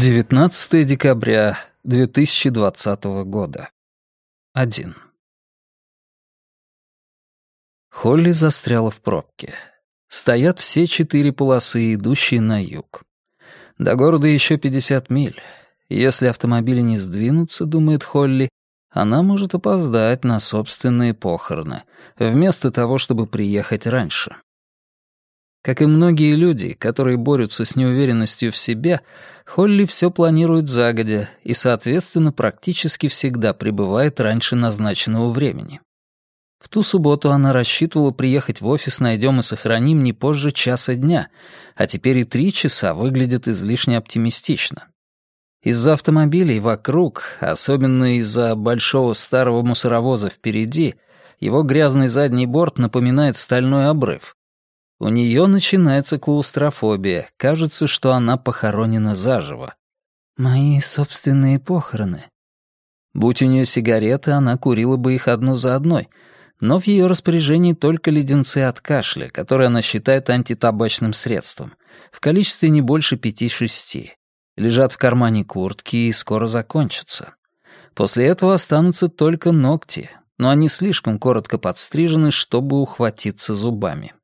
19 декабря 2020 года. 1. Холли застряла в пробке. Стоят все четыре полосы, идущие на юг. До города еще 50 миль. Если автомобили не сдвинутся, думает Холли, она может опоздать на собственные похороны, вместо того, чтобы приехать раньше. Как и многие люди, которые борются с неуверенностью в себе, Холли все планирует загодя и, соответственно, практически всегда прибывает раньше назначенного времени. В ту субботу она рассчитывала приехать в офис «Найдем и сохраним» не позже часа дня, а теперь и три часа выглядят излишне оптимистично. Из-за автомобилей вокруг, особенно из-за большого старого мусоровоза впереди, его грязный задний борт напоминает стальной обрыв, у нее начинается клаустрофобия. Кажется, что она похоронена заживо. Мои собственные похороны. Будь у нее сигареты, она курила бы их одну за одной. Но в ее распоряжении только леденцы от кашля, которые она считает антитабачным средством, в количестве не больше пяти-шести. Лежат в кармане куртки и скоро закончатся. После этого останутся только ногти, но они слишком коротко подстрижены, чтобы ухватиться зубами.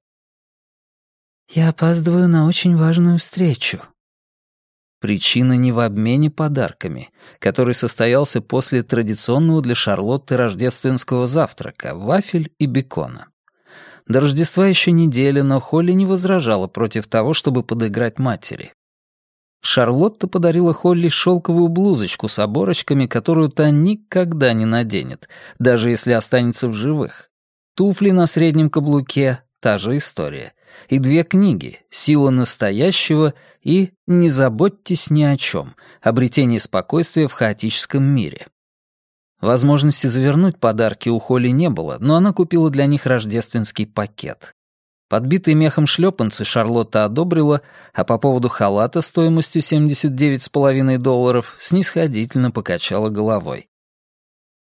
«Я опаздываю на очень важную встречу». Причина не в обмене подарками, который состоялся после традиционного для Шарлотты рождественского завтрака — вафель и бекона. До Рождества еще неделя, но Холли не возражала против того, чтобы подыграть матери. Шарлотта подарила Холли шелковую блузочку с оборочками, которую та никогда не наденет, даже если останется в живых. Туфли на среднем каблуке — та же история и две книги «Сила настоящего» и «Не заботьтесь ни о чем. Обретение спокойствия в хаотическом мире». Возможности завернуть подарки у Холли не было, но она купила для них рождественский пакет. Подбитые мехом шлепанцы Шарлотта одобрила, а по поводу халата стоимостью 79,5 долларов снисходительно покачала головой.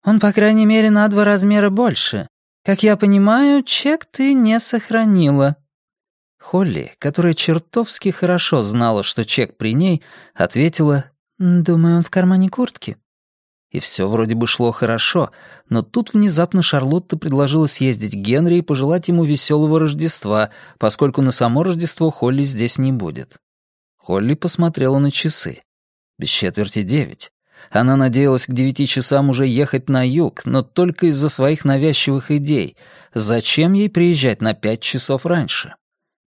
«Он, по крайней мере, на два размера больше. Как я понимаю, чек ты не сохранила», Холли, которая чертовски хорошо знала, что чек при ней, ответила «Думаю, он в кармане куртки». И все вроде бы шло хорошо, но тут внезапно Шарлотта предложила съездить к Генри и пожелать ему веселого Рождества, поскольку на само Рождество Холли здесь не будет. Холли посмотрела на часы. Без четверти девять. Она надеялась к девяти часам уже ехать на юг, но только из-за своих навязчивых идей. Зачем ей приезжать на пять часов раньше?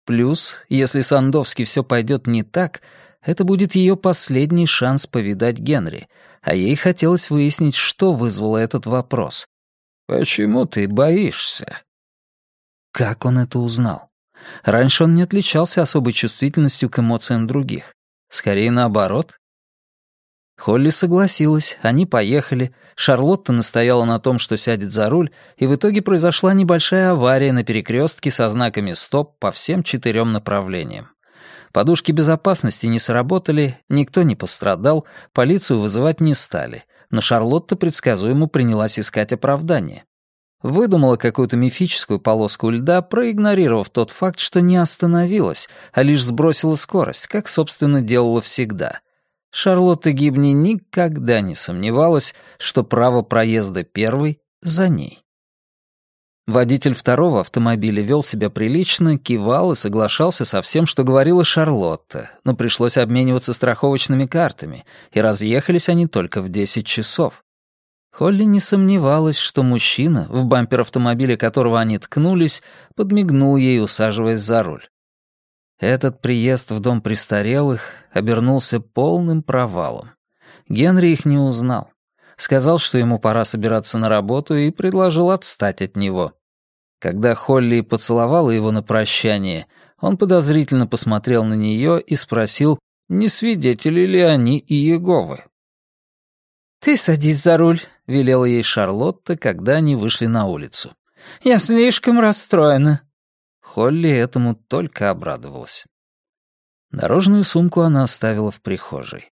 Плюс, если Сандовски все пойдет не так, это будет ее последний шанс повидать Генри, а ей хотелось выяснить, что вызвало этот вопрос. «Почему ты боишься?» Как он это узнал? Раньше он не отличался особой чувствительностью к эмоциям других. Скорее наоборот. Холли согласилась, они поехали. Шарлотта настояла на том, что сядет за руль, и в итоге произошла небольшая авария на перекрестке со знаками «Стоп» по всем четырем направлениям. Подушки безопасности не сработали, никто не пострадал, полицию вызывать не стали, но Шарлотта предсказуемо принялась искать оправдание. Выдумала какую-то мифическую полоску льда, проигнорировав тот факт, что не остановилась, а лишь сбросила скорость, как, собственно, делала всегда — Шарлотта Гибни никогда не сомневалась, что право проезда первой за ней. Водитель второго автомобиля вел себя прилично, кивал и соглашался со всем, что говорила Шарлотта, но пришлось обмениваться страховочными картами, и разъехались они только в 10 часов. Холли не сомневалась, что мужчина, в бампер автомобиля которого они ткнулись, подмигнул ей, усаживаясь за руль. Этот приезд в дом престарелых обернулся полным провалом. Генри их не узнал. Сказал, что ему пора собираться на работу, и предложил отстать от него. Когда Холли поцеловала его на прощание, он подозрительно посмотрел на нее и спросил, не свидетели ли они и Иеговы. «Ты садись за руль», — велела ей Шарлотта, когда они вышли на улицу. «Я слишком расстроена. Холли этому только обрадовалась. Дорожную сумку она оставила в прихожей.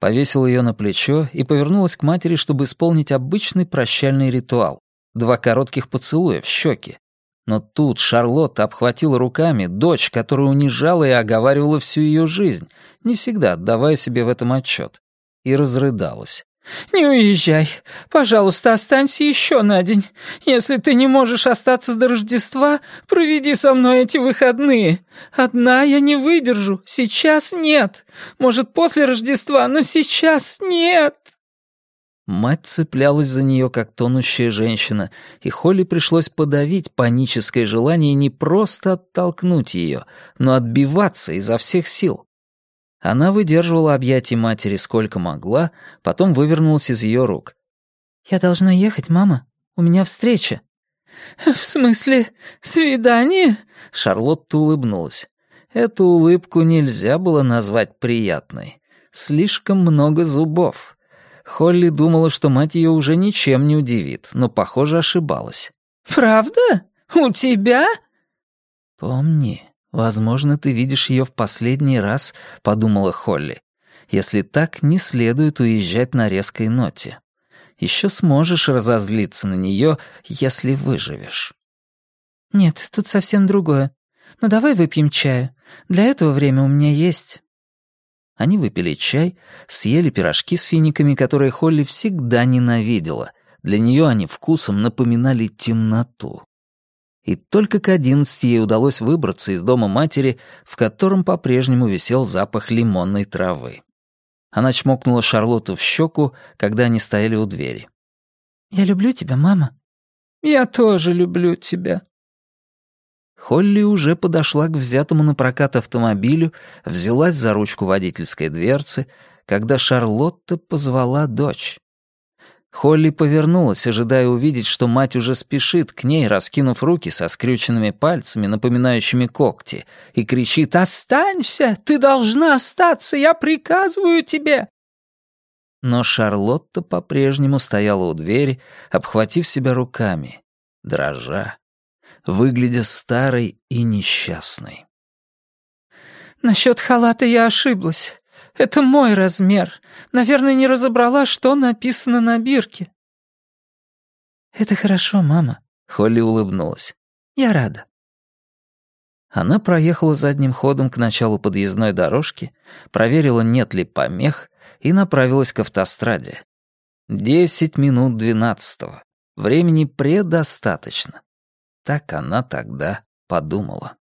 Повесила ее на плечо и повернулась к матери, чтобы исполнить обычный прощальный ритуал. Два коротких поцелуя в щеки. Но тут Шарлотта обхватила руками дочь, которая унижала и оговаривала всю ее жизнь, не всегда отдавая себе в этом отчет, и разрыдалась. «Не уезжай. Пожалуйста, останься еще на день. Если ты не можешь остаться до Рождества, проведи со мной эти выходные. Одна я не выдержу. Сейчас нет. Может, после Рождества, но сейчас нет». Мать цеплялась за нее, как тонущая женщина, и Холли пришлось подавить паническое желание не просто оттолкнуть ее, но отбиваться изо всех сил. Она выдерживала объятия матери сколько могла, потом вывернулась из ее рук. «Я должна ехать, мама. У меня встреча». «В смысле, свидание?» Шарлотта улыбнулась. Эту улыбку нельзя было назвать приятной. Слишком много зубов. Холли думала, что мать ее уже ничем не удивит, но, похоже, ошибалась. «Правда? У тебя?» «Помни, возможно, ты видишь ее в последний раз», — подумала Холли. «Если так, не следует уезжать на резкой ноте. Еще сможешь разозлиться на нее, если выживешь». «Нет, тут совсем другое. Но давай выпьем чаю. Для этого время у меня есть». Они выпили чай, съели пирожки с финиками, которые Холли всегда ненавидела. Для нее они вкусом напоминали темноту. И только к одиннадцати ей удалось выбраться из дома матери, в котором по-прежнему висел запах лимонной травы. Она чмокнула Шарлотту в щеку, когда они стояли у двери. «Я люблю тебя, мама». «Я тоже люблю тебя», Холли уже подошла к взятому на прокат автомобилю, взялась за ручку водительской дверцы, когда Шарлотта позвала дочь. Холли повернулась, ожидая увидеть, что мать уже спешит к ней, раскинув руки со скрюченными пальцами, напоминающими когти, и кричит «Останься! Ты должна остаться! Я приказываю тебе!» Но Шарлотта по-прежнему стояла у двери, обхватив себя руками, дрожа выглядя старой и несчастной. «Насчет халата я ошиблась. Это мой размер. Наверное, не разобрала, что написано на бирке». «Это хорошо, мама», — Холли улыбнулась. «Я рада». Она проехала задним ходом к началу подъездной дорожки, проверила, нет ли помех, и направилась к автостраде. Десять минут двенадцатого. Времени предостаточно. Так она тогда подумала.